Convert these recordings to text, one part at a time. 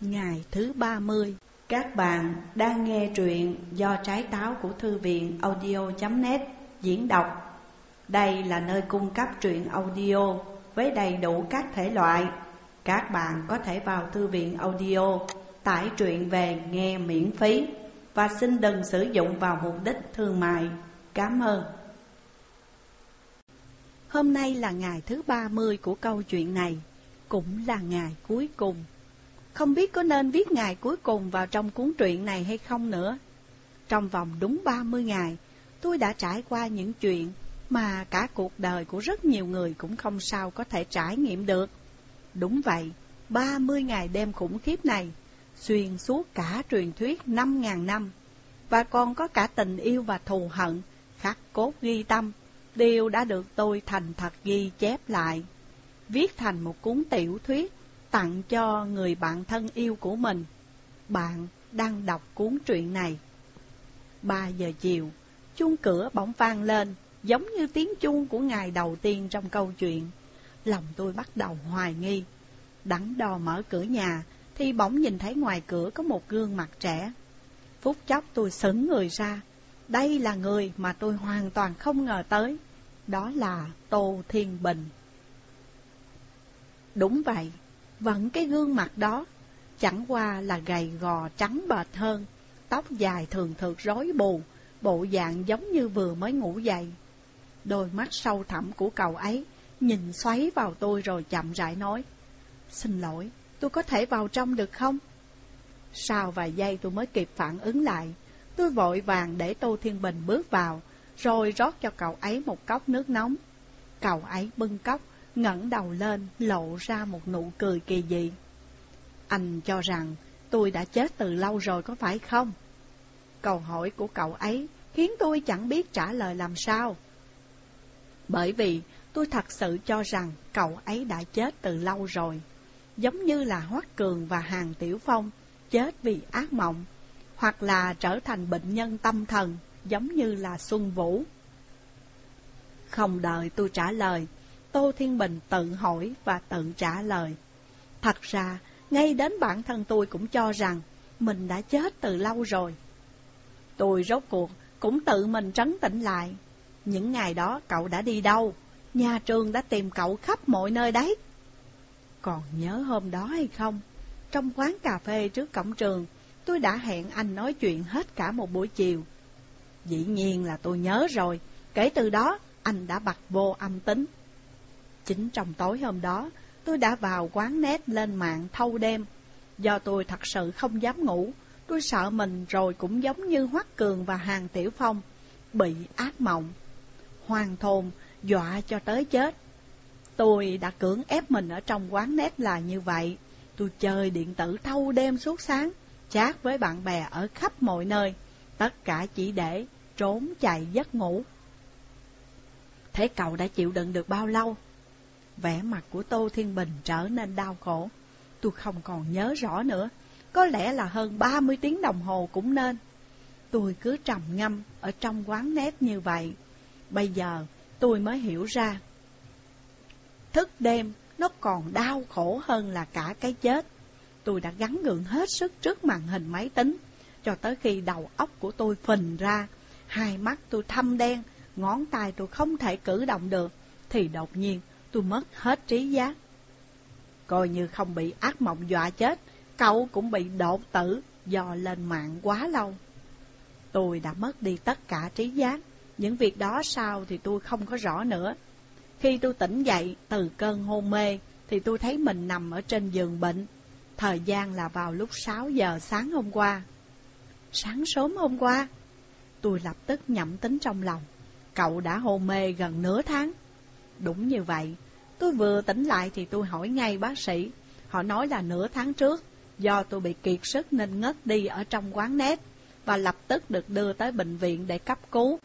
Ngày thứ 30 Các bạn đang nghe truyện do trái táo của thư viện audio.net diễn đọc. Đây là nơi cung cấp truyện audio với đầy đủ các thể loại. Các bạn có thể vào thư viện audio, tải truyện về nghe miễn phí Và xin đừng sử dụng vào mục đích thương mại. Cảm ơn. Hôm nay là ngày thứ 30 của câu chuyện này, Cũng là ngày cuối cùng không biết có nên viết ngày cuối cùng vào trong cuốn truyện này hay không nữa. Trong vòng đúng 30 ngày, tôi đã trải qua những chuyện mà cả cuộc đời của rất nhiều người cũng không sao có thể trải nghiệm được. Đúng vậy, 30 ngày đêm khủng khiếp này, xuyên suốt cả truyền thuyết 5.000 năm, và còn có cả tình yêu và thù hận, khắc cốt ghi tâm, đều đã được tôi thành thật ghi chép lại, viết thành một cuốn tiểu thuyết tặng cho người bạn thân yêu của mình. Bạn đang đọc cuốn truyện này. Ba giờ chiều, chuông cửa bỗng vang lên, giống như tiếng chuông của ngày đầu tiên trong câu chuyện. Lòng tôi bắt đầu hoài nghi. Đắn đo mở cửa nhà, thì bỗng nhìn thấy ngoài cửa có một gương mặt trẻ. Phút chốc tôi sững người ra. Đây là người mà tôi hoàn toàn không ngờ tới. Đó là Tô Thiên Bình. Đúng vậy, vẫn cái gương mặt đó, chẳng qua là gầy gò trắng bệt hơn, tóc dài thường thường rối bù, bộ dạng giống như vừa mới ngủ dậy. Đôi mắt sâu thẳm của cậu ấy nhìn xoáy vào tôi rồi chậm rãi nói, Xin lỗi, tôi có thể vào trong được không? Sau vài giây tôi mới kịp phản ứng lại, tôi vội vàng để Tô Thiên Bình bước vào, rồi rót cho cậu ấy một cốc nước nóng. Cậu ấy bưng cốc, ngẩng đầu lên lộ ra một nụ cười kỳ dị. Anh cho rằng tôi đã chết từ lâu rồi có phải không? Câu hỏi của cậu ấy khiến tôi chẳng biết trả lời làm sao. Bởi vì tôi thật sự cho rằng cậu ấy đã chết từ lâu rồi, giống như là Hoắc Cường và Hàng Tiểu Phong chết vì ác mộng, hoặc là trở thành bệnh nhân tâm thần giống như là Xuân Vũ. Không đợi tôi trả lời, Tô Thiên Bình tự hỏi và tự trả lời. Thật ra, ngay đến bản thân tôi cũng cho rằng mình đã chết từ lâu rồi. Tôi rốt cuộc cũng tự mình trấn tĩnh lại. Những ngày đó cậu đã đi đâu? Nhà trường đã tìm cậu khắp mọi nơi đấy. Còn nhớ hôm đó hay không? Trong quán cà phê trước cổng trường, tôi đã hẹn anh nói chuyện hết cả một buổi chiều. Dĩ nhiên là tôi nhớ rồi, kể từ đó anh đã bật vô âm tính. Chính trong tối hôm đó, tôi đã vào quán nét lên mạng thâu đêm. Do tôi thật sự không dám ngủ, tôi sợ mình rồi cũng giống như Hoắc Cường và Hàng Tiểu Phong, bị ác mộng. Hoàng thồn, dọa cho tới chết. Tôi đã cưỡng ép mình ở trong quán nét là như vậy. Tôi chơi điện tử thâu đêm suốt sáng, chat với bạn bè ở khắp mọi nơi, tất cả chỉ để trốn chạy giấc ngủ. Thế cậu đã chịu đựng được bao lâu? Vẻ mặt của Tô Thiên Bình trở nên đau khổ. Tôi không còn nhớ rõ nữa, có lẽ là hơn 30 tiếng đồng hồ cũng nên. Tôi cứ trầm ngâm ở trong quán nét như vậy. Bây giờ tôi mới hiểu ra. Thức đêm nó còn đau khổ hơn là cả cái chết. Tôi đã gắn gượng hết sức trước màn hình máy tính, cho tới khi đầu óc của tôi phình ra, hai mắt tôi thâm đen, ngón tay tôi không thể cử động được, thì đột nhiên tôi mất hết trí giác. Coi như không bị ác mộng dọa chết, cậu cũng bị đột tử do lên mạng quá lâu. Tôi đã mất đi tất cả trí giác, những việc đó sao thì tôi không có rõ nữa. Khi tôi tỉnh dậy từ cơn hôn mê, thì tôi thấy mình nằm ở trên giường bệnh. Thời gian là vào lúc 6 giờ sáng hôm qua. Sáng sớm hôm qua, tôi lập tức nhẩm tính trong lòng. Cậu đã hôn mê gần nửa tháng. Đúng như vậy, tôi vừa tỉnh lại thì tôi hỏi ngay bác sĩ. Họ nói là nửa tháng trước, do tôi bị kiệt sức nên ngất đi ở trong quán nét và lập tức được đưa tới bệnh viện để cấp cứu.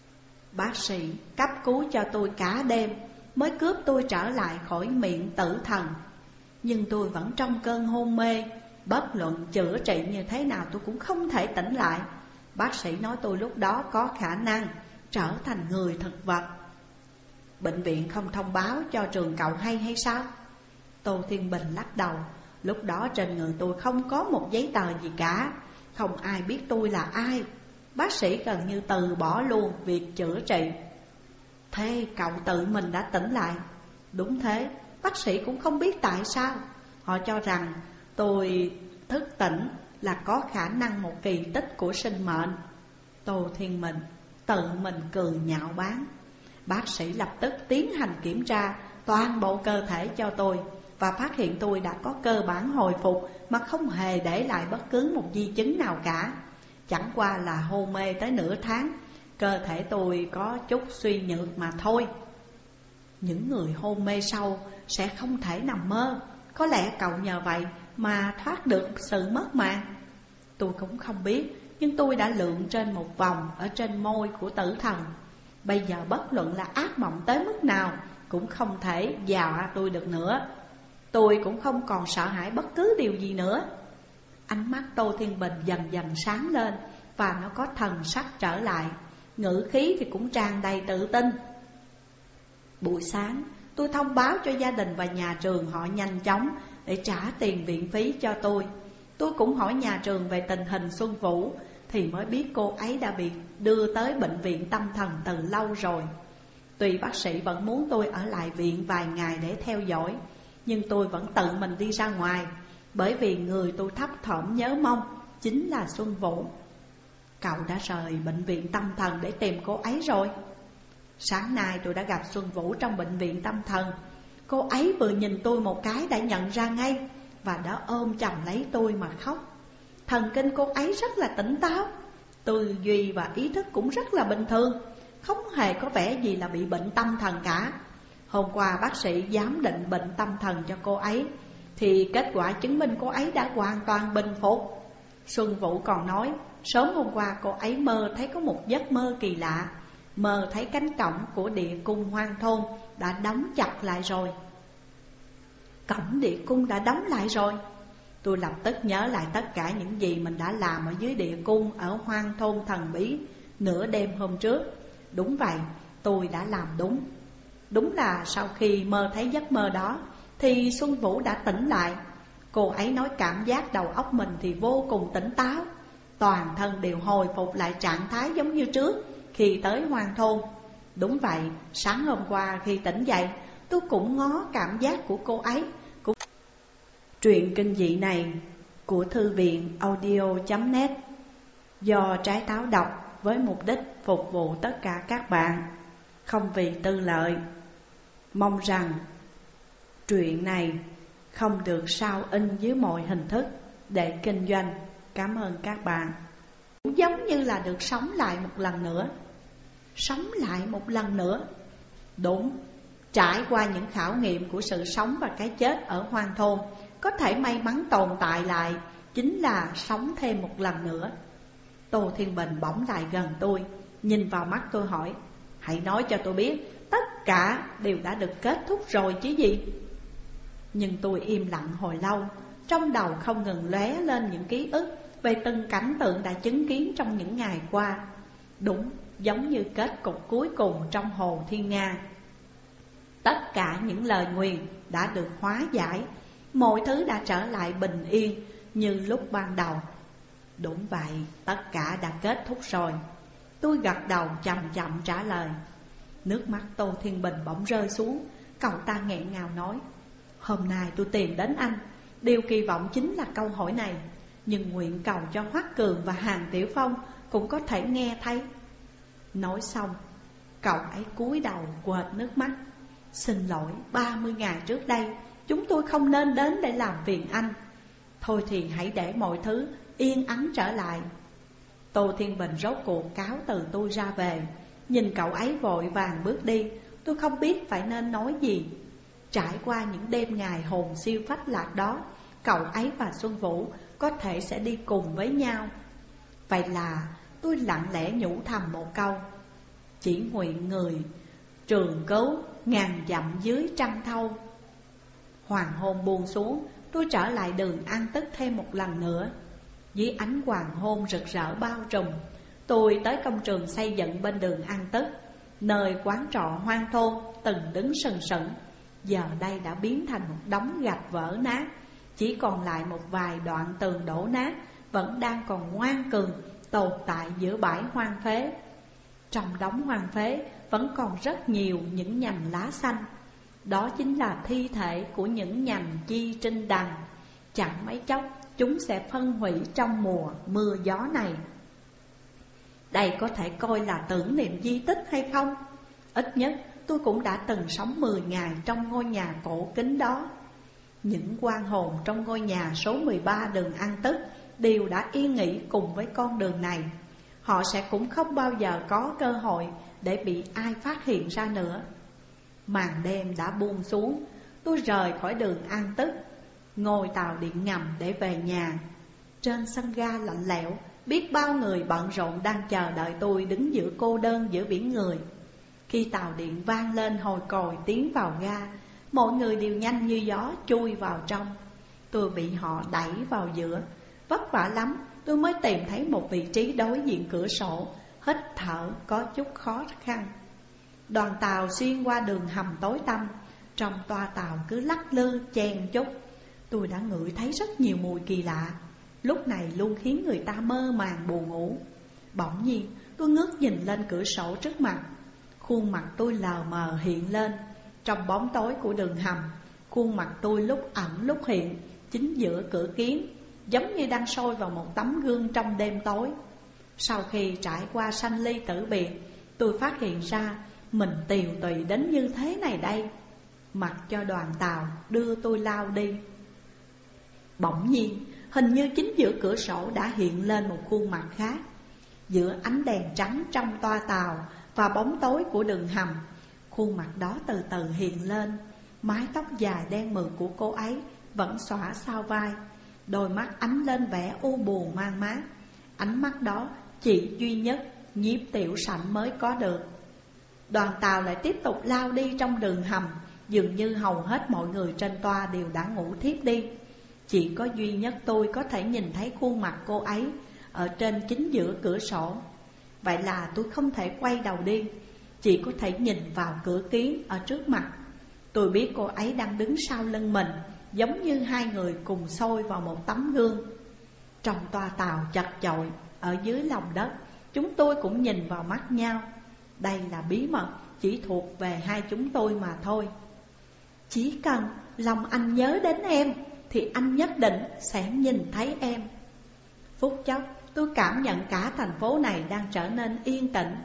Bác sĩ cấp cứu cho tôi cả đêm mới cướp tôi trở lại khỏi miệng tử thần. Nhưng tôi vẫn trong cơn hôn mê, bất luận chữa trị như thế nào tôi cũng không thể tỉnh lại. Bác sĩ nói tôi lúc đó có khả năng trở thành người thực vật Bệnh viện không thông báo cho trường cậu hay hay sao? Tô Thiên Bình lắc đầu. Lúc đó trên người tôi không có một giấy tờ gì cả. Không ai biết tôi là ai. Bác sĩ gần như từ bỏ luôn việc chữa trị. Thế cậu tự mình đã tỉnh lại. Đúng thế, bác sĩ cũng không biết tại sao. Họ cho rằng tôi thức tỉnh là có khả năng một kỳ tích của sinh mệnh. Tô Thiên bình tự mình cười nhạo báng Bác sĩ lập tức tiến hành kiểm tra toàn bộ cơ thể cho tôi Và phát hiện tôi đã có cơ bản hồi phục Mà không hề để lại bất cứ một di chứng nào cả. Chẳng qua là hôn mê tới nửa tháng, Cơ thể tôi có chút suy nhược mà thôi. Những người hôn mê sâu sẽ không thể nằm mơ. Có lẽ cậu nhờ vậy mà thoát được sự mất mạng. Tôi cũng không biết, Nhưng tôi đã lượn trên một vòng ở trên môi của tử thần. Bây giờ bất luận là ác mộng tới mức nào Cũng không thể dọa tôi được nữa. Tôi cũng không còn sợ hãi bất cứ điều gì nữa. Ánh mắt Tô Thiên Bình dần dần sáng lên Và nó có thần sắc trở lại. Ngữ khí thì cũng tràn đầy tự tin. Buổi sáng, tôi thông báo cho gia đình và nhà trường họ nhanh chóng Để trả tiền viện phí cho tôi. Tôi cũng hỏi nhà trường về tình hình Xuân Vũ. Thì mới biết cô ấy đã bị đưa tới bệnh viện tâm thần từ lâu rồi. Tuy bác sĩ vẫn muốn tôi ở lại viện vài ngày để theo dõi, Nhưng tôi vẫn tự mình đi ra ngoài, Bởi vì người tôi thấp thỏm nhớ mong Chính là Xuân Vũ. Cậu đã rời bệnh viện tâm thần để tìm cô ấy rồi. Sáng nay tôi đã gặp Xuân Vũ trong bệnh viện tâm thần. Cô ấy vừa nhìn tôi một cái đã nhận ra ngay Và đã ôm chầm lấy tôi mà khóc. Thần kinh cô ấy rất là tỉnh táo. Tư duy và ý thức cũng rất là bình thường. Không hề có vẻ gì là bị bệnh tâm thần cả. Hôm qua bác sĩ giám định bệnh tâm thần cho cô ấy, Thì kết quả chứng minh cô ấy đã hoàn toàn bình phục. Xuân Vũ còn nói, Sớm hôm qua cô ấy mơ thấy có một giấc mơ kỳ lạ. Mơ thấy cánh cổng của địa cung hoang thôn đã đóng chặt lại rồi. Cổng địa cung đã đóng lại rồi. Tôi lập tức nhớ lại tất cả những gì mình đã làm ở dưới địa cung ở hoang thôn thần bí nửa đêm hôm trước. Đúng vậy, tôi đã làm đúng. Đúng là sau khi mơ thấy giấc mơ đó Thì Xuân Vũ đã tỉnh lại. Cô ấy nói cảm giác đầu óc mình thì vô cùng tỉnh táo. Toàn thân đều hồi phục lại trạng thái giống như trước Khi tới hoang thôn. Đúng vậy, sáng hôm qua khi tỉnh dậy Tôi cũng ngó cảm giác của cô ấy. Truyện kinh dị này của thư viện audio.net Do trái táo đọc với mục đích phục vụ tất cả các bạn. Không vì tư lợi, Mong rằng truyện này không được sao in dưới mọi hình thức để kinh doanh. Cảm ơn các bạn. Cũng giống như là được sống lại một lần nữa. Sống lại một lần nữa. Đúng, Trải qua những khảo nghiệm của sự sống và cái chết ở hoang thôn có thể may mắn tồn tại lại Chính là sống thêm một lần nữa. Tô Thiên Bình bỗng lại gần tôi, Nhìn vào mắt tôi hỏi, Hãy nói cho tôi biết, Tất cả đều đã được kết thúc rồi chứ gì? Nhưng tôi im lặng hồi lâu, Trong đầu không ngừng lóe lên những ký ức về từng cảnh tượng đã chứng kiến trong những ngày qua. Đúng, giống như kết cục cuối cùng trong Hồ Thiên Nga. Tất cả những lời nguyền đã được hóa giải Mọi thứ đã trở lại bình yên như lúc ban đầu. Đúng vậy, tất cả đã kết thúc rồi. Tôi gật đầu chậm chậm trả lời. Nước mắt Tô Thiên Bình bỗng rơi xuống Cậu ta nghẹn ngào nói. Hôm nay tôi tìm đến anh Điều kỳ vọng chính là câu hỏi này. Nhưng nguyện cầu cho Hoắc Cường và Hàng Tiểu Phong cũng có thể nghe thấy. Nói xong, cậu ấy cúi đầu quệt nước mắt. Xin lỗi, 30 ngày trước đây Chúng tôi không nên đến để làm phiền anh. Thôi thì hãy để mọi thứ yên ắng trở lại. Tô Thiên Bình rốt cuộc cáo từ tôi ra về. Nhìn cậu ấy vội vàng bước đi, Tôi không biết phải nên nói gì. Trải qua những đêm ngày hồn siêu phách lạc đó, Cậu ấy và Xuân Vũ có thể sẽ đi cùng với nhau. Vậy là tôi lặng lẽ nhủ thầm một câu. Chỉ nguyện người trường cứu ngàn dặm dưới trăm thâu. Hoàng hôn buông xuống, Tôi trở lại đường ăn tức thêm một lần nữa. Dưới ánh hoàng hôn rực rỡ bao trùm, Tôi tới công trường xây dựng bên đường ăn tức Nơi quán trọ hoang thôn từng đứng sừng sững. Giờ đây đã biến thành một đống gạch vỡ nát, Chỉ còn lại một vài đoạn tường đổ nát Vẫn đang còn ngoan cường tồn tại giữa bãi hoang phế. Trong đống hoang phế vẫn còn rất nhiều những nhành lá xanh. Đó chính là thi thể của những nhành chi trinh đằng Chẳng mấy chốc, chúng sẽ phân hủy trong mùa mưa gió này. Đây có thể coi là tưởng niệm di tích hay không? Ít nhất, tôi cũng đã từng sống 10 ngày trong ngôi nhà cổ kính đó. Những quan hồn trong ngôi nhà số 13 đường An Tức Đều đã yên nghỉ cùng với con đường này. Họ sẽ cũng không bao giờ có cơ hội để bị ai phát hiện ra nữa. Màn đêm đã buông xuống. Tôi rời khỏi đường An Tức Ngồi tàu điện ngầm để về nhà. Trên sân ga lạnh lẽo, Biết bao người bận rộn đang chờ đợi tôi đứng giữa cô đơn giữa biển người. Khi tàu điện vang lên hồi còi tiến vào ga, Mọi người đều nhanh như gió chui vào trong. Tôi bị họ đẩy vào giữa. Vất vả lắm, tôi mới tìm thấy một vị trí đối diện cửa sổ, Hít thở có chút khó khăn. Đoàn tàu xuyên qua đường hầm tối tăm, Trong toa tàu cứ lắc lư, chen chúc. Tôi đã ngửi thấy rất nhiều mùi kỳ lạ. Lúc này luôn khiến người ta mơ màng buồn ngủ. Bỗng nhiên, tôi ngước nhìn lên cửa sổ trước mặt. Khuôn mặt tôi lờ mờ hiện lên. Trong bóng tối của đường hầm, Khuôn mặt tôi lúc ẩn lúc hiện, Chính giữa cửa kiến Giống như đang sôi vào một tấm gương trong đêm tối. Sau khi trải qua sanh ly tử biệt, Tôi phát hiện ra mình tiều tùy đến như thế này đây. Mặc cho đoàn tàu đưa tôi lao đi. Bỗng nhiên, hình như chính giữa cửa sổ đã hiện lên một khuôn mặt khác. Giữa ánh đèn trắng trong toa tàu và bóng tối của đường hầm Khuôn mặt đó từ từ hiện lên. Mái tóc dài đen mượt của cô ấy vẫn xõa sau vai. Đôi mắt ánh lên vẻ u buồn mang mát. Ánh mắt đó chỉ duy nhất nhiếp tiểu sảnh mới có được. Đoàn tàu lại tiếp tục lao đi trong đường hầm, Dường như hầu hết mọi người trên toa đều đã ngủ thiếp đi. Chỉ có duy nhất tôi có thể nhìn thấy khuôn mặt cô ấy Ở trên chính giữa cửa sổ. Vậy là tôi không thể quay đầu đi, Chỉ có thể nhìn vào cửa kiến ở trước mặt. Tôi biết cô ấy đang đứng sau lưng mình, Giống như hai người cùng sôi vào một tấm gương. Trong toa tàu chật chội, Ở dưới lòng đất, Chúng tôi cũng nhìn vào mắt nhau. Đây là bí mật chỉ thuộc về hai chúng tôi mà thôi. Chỉ cần lòng anh nhớ đến em, thì anh nhất định sẽ nhìn thấy em. Phút chốc, tôi cảm nhận cả thành phố này đang trở nên yên tĩnh.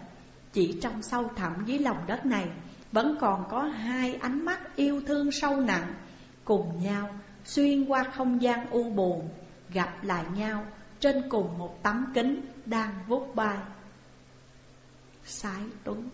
Chỉ trong sâu thẳm dưới lòng đất này, Vẫn còn có hai ánh mắt yêu thương sâu nặng, Cùng nhau xuyên qua không gian u buồn, Gặp lại nhau trên cùng một tấm kính đang vút bay. Sái Tuấn.